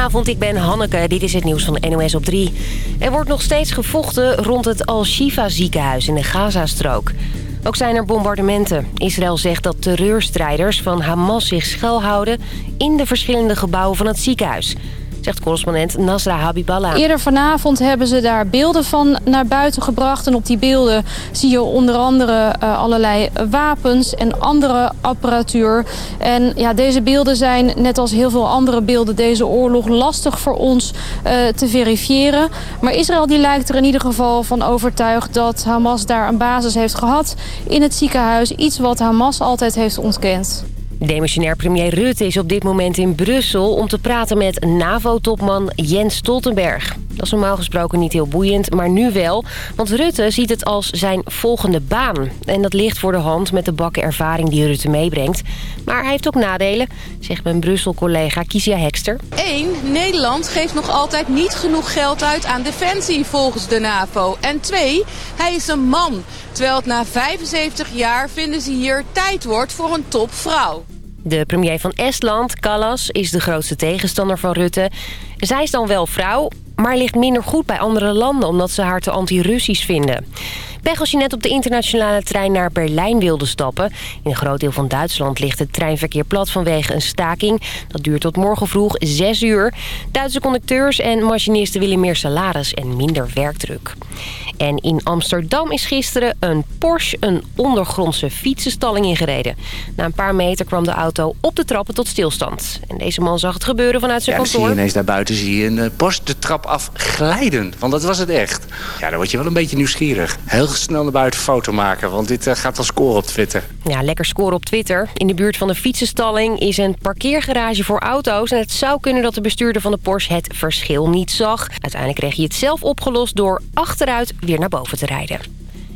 Goedenavond, ik ben Hanneke. Dit is het nieuws van NOS op 3. Er wordt nog steeds gevochten rond het Al-Shifa ziekenhuis in de Gazastrook. Ook zijn er bombardementen. Israël zegt dat terreurstrijders van Hamas zich schuilhouden... in de verschillende gebouwen van het ziekenhuis zegt correspondent Nasra Habiballah. Eerder vanavond hebben ze daar beelden van naar buiten gebracht. En op die beelden zie je onder andere uh, allerlei wapens en andere apparatuur. En ja, deze beelden zijn, net als heel veel andere beelden deze oorlog, lastig voor ons uh, te verifiëren. Maar Israël die lijkt er in ieder geval van overtuigd dat Hamas daar een basis heeft gehad in het ziekenhuis. Iets wat Hamas altijd heeft ontkend. Demissionair premier Rutte is op dit moment in Brussel... om te praten met NAVO-topman Jens Stoltenberg. Dat is normaal gesproken niet heel boeiend, maar nu wel. Want Rutte ziet het als zijn volgende baan. En dat ligt voor de hand met de bakken ervaring die Rutte meebrengt. Maar hij heeft ook nadelen, zegt mijn Brussel-collega Kisia Hekster. 1. Nederland geeft nog altijd niet genoeg geld uit aan defensie volgens de NAVO. En 2. Hij is een man. Terwijl het na 75 jaar vinden ze hier tijd wordt voor een topvrouw. De premier van Estland, Kallas, is de grootste tegenstander van Rutte. Zij is dan wel vrouw, maar ligt minder goed bij andere landen... omdat ze haar te anti-Russisch vinden. Pech als je net op de internationale trein naar Berlijn wilde stappen. In een groot deel van Duitsland ligt het treinverkeer plat vanwege een staking. Dat duurt tot morgen vroeg 6 uur. Duitse conducteurs en machinisten willen meer salaris en minder werkdruk. En in Amsterdam is gisteren een Porsche een ondergrondse fietsenstalling ingereden. Na een paar meter kwam de auto op de trappen tot stilstand. En deze man zag het gebeuren vanuit zijn ja, kantoor. Zie je ineens daar buiten zie je een uh, Porsche de trap af glijden. Want dat was het echt. Ja, dan word je wel een beetje nieuwsgierig. Heel snel naar buiten foto maken, want dit uh, gaat wel scoren op Twitter. Ja, lekker scoren op Twitter. In de buurt van de fietsenstalling is een parkeergarage voor auto's. En het zou kunnen dat de bestuurder van de Porsche het verschil niet zag. Uiteindelijk kreeg hij het zelf opgelost door achteruit weer naar boven te rijden.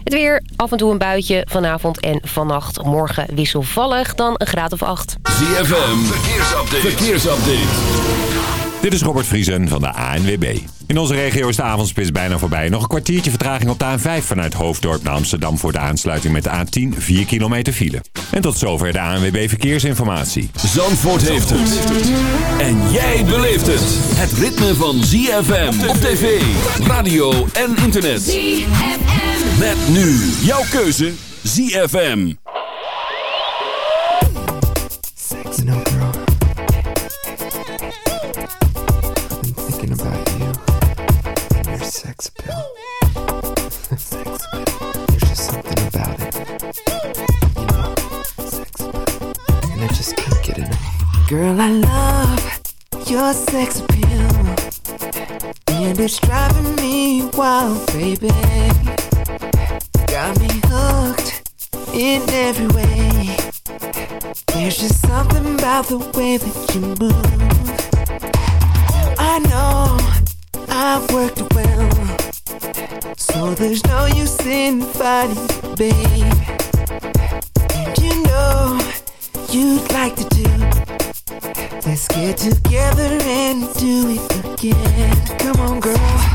Het weer, af en toe een buitje, vanavond en vannacht. Morgen wisselvallig, dan een graad of acht. ZFM, verkeersupdate. verkeersupdate. Dit is Robert Vriesen van de ANWB. In onze regio is de avondspits bijna voorbij. Nog een kwartiertje vertraging op de A5 vanuit Hoofddorp naar Amsterdam... voor de aansluiting met de A10, 4 kilometer file. En tot zover de ANWB Verkeersinformatie. Zandvoort heeft het. En jij beleeft het. Het ritme van ZFM op tv, radio en internet. ZFM. Met nu jouw keuze ZFM. Appeal. sex appeal. There's just something about it. You know, sex appeal. And I just can't get enough. Girl, I love your sex appeal. And it's driving me wild, baby. Got me hooked in every way. There's just something about the way that you move. I know I've worked well, so there's no use in fighting, babe. And you know you'd like to do. Let's get together and do it again. Come on, girl.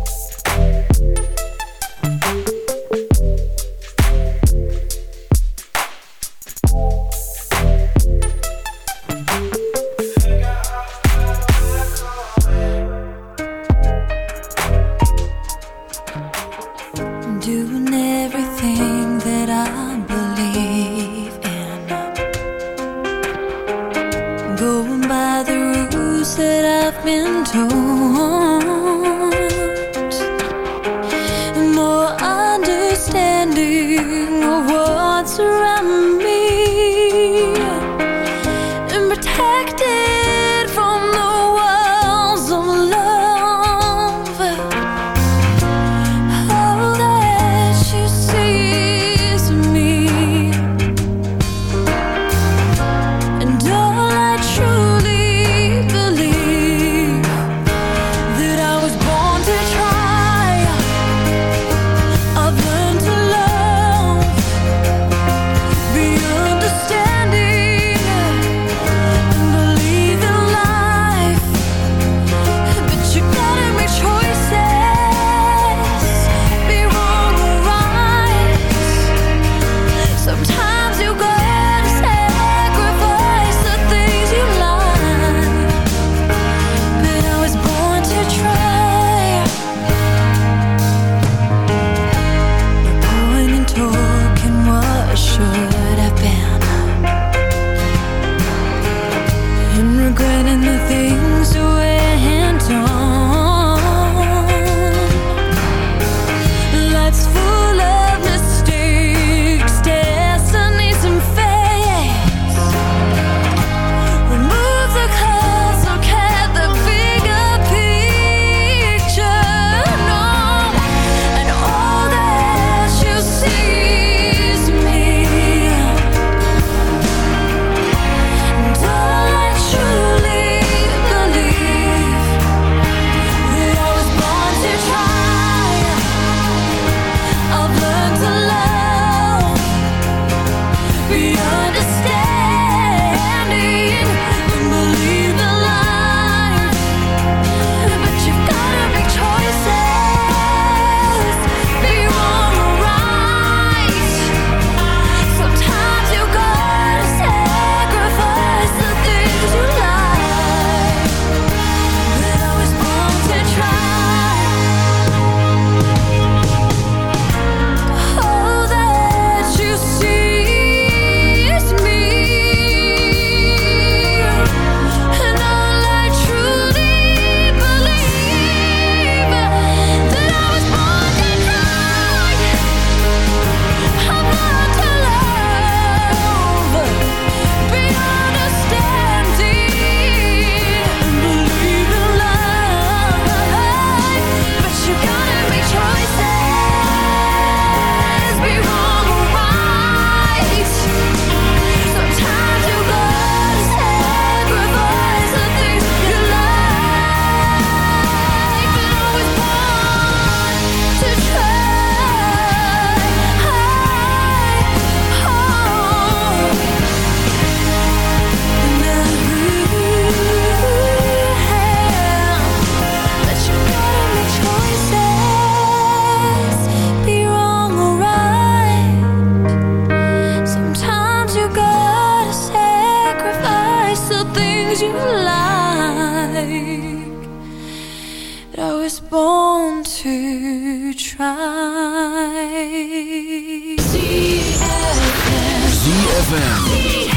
was to try. ZFM.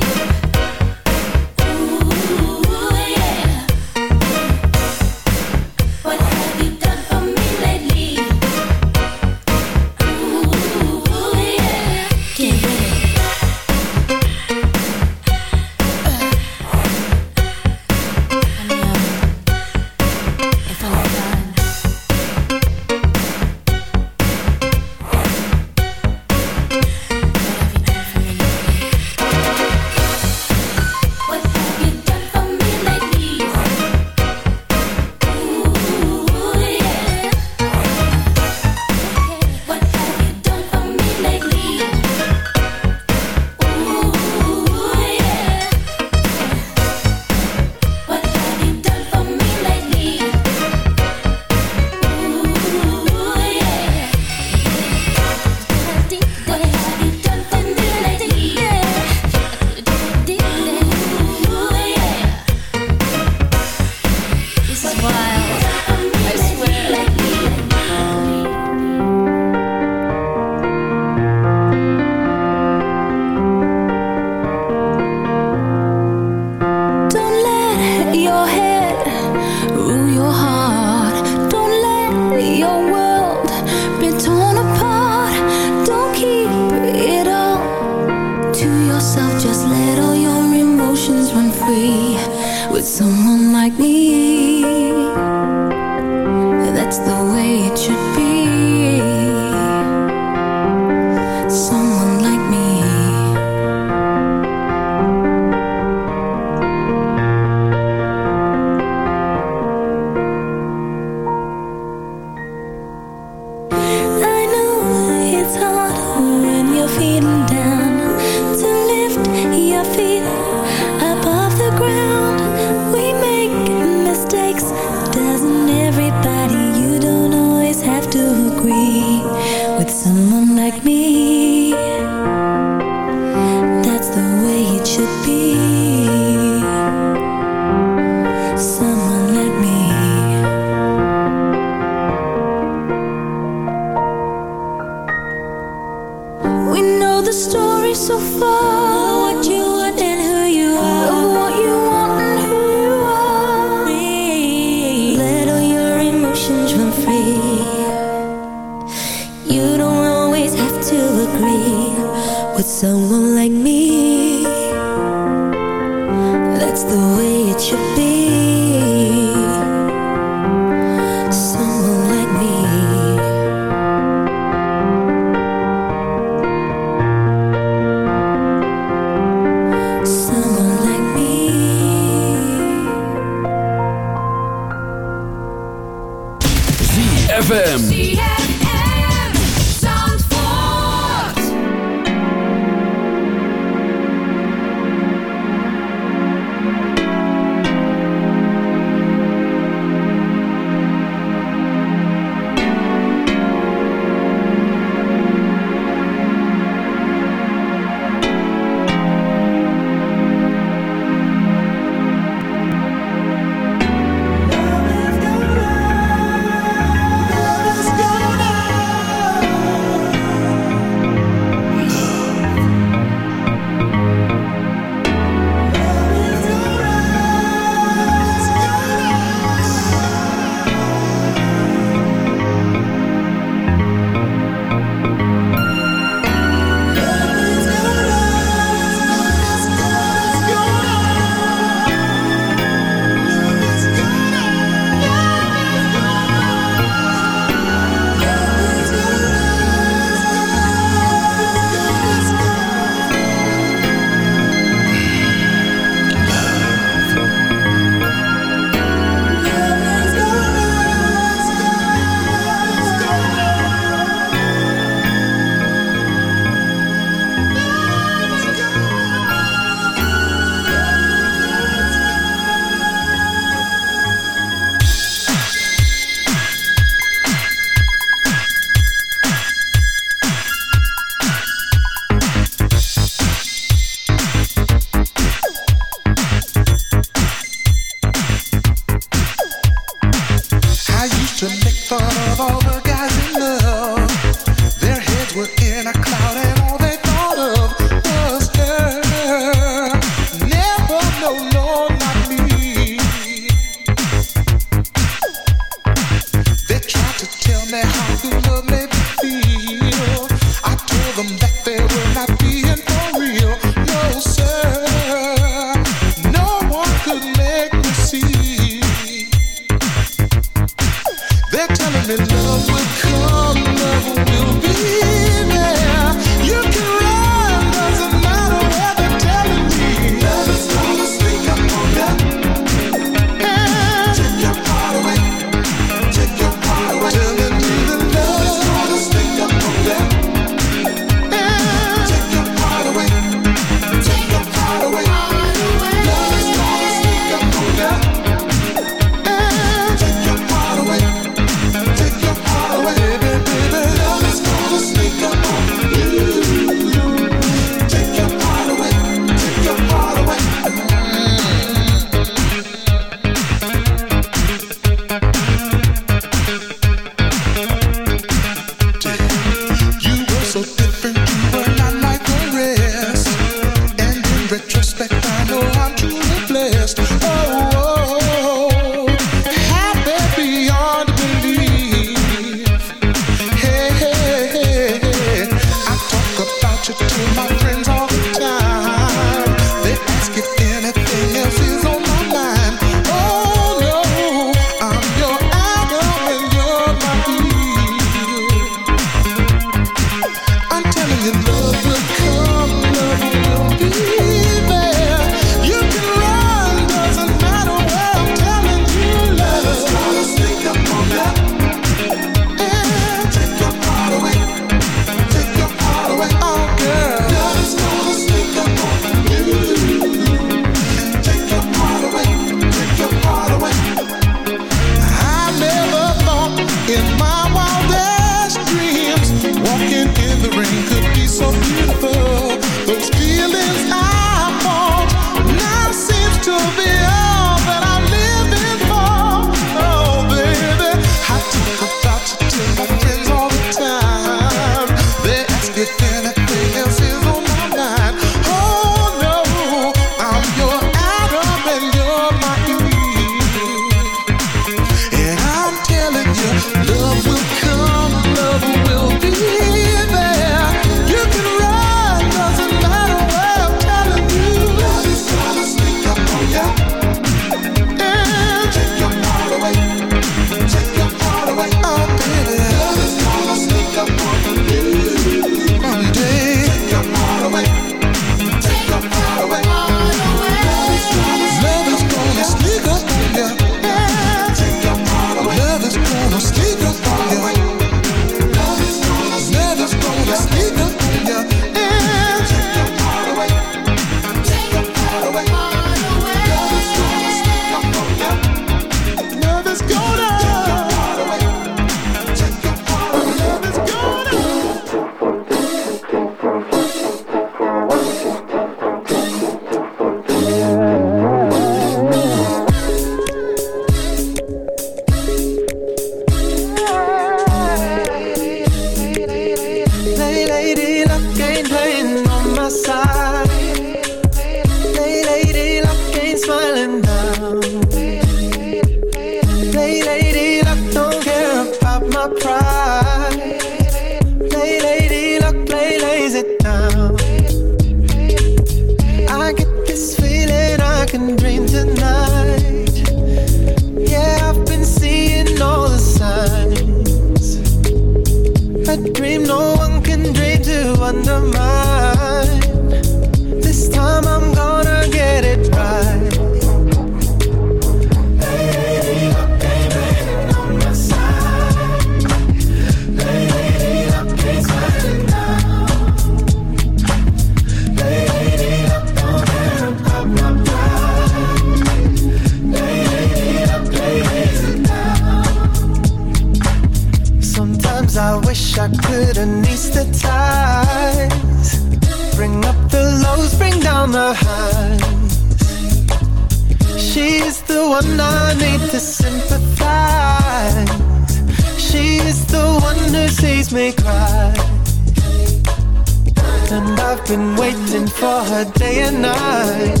for her day and night.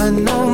I know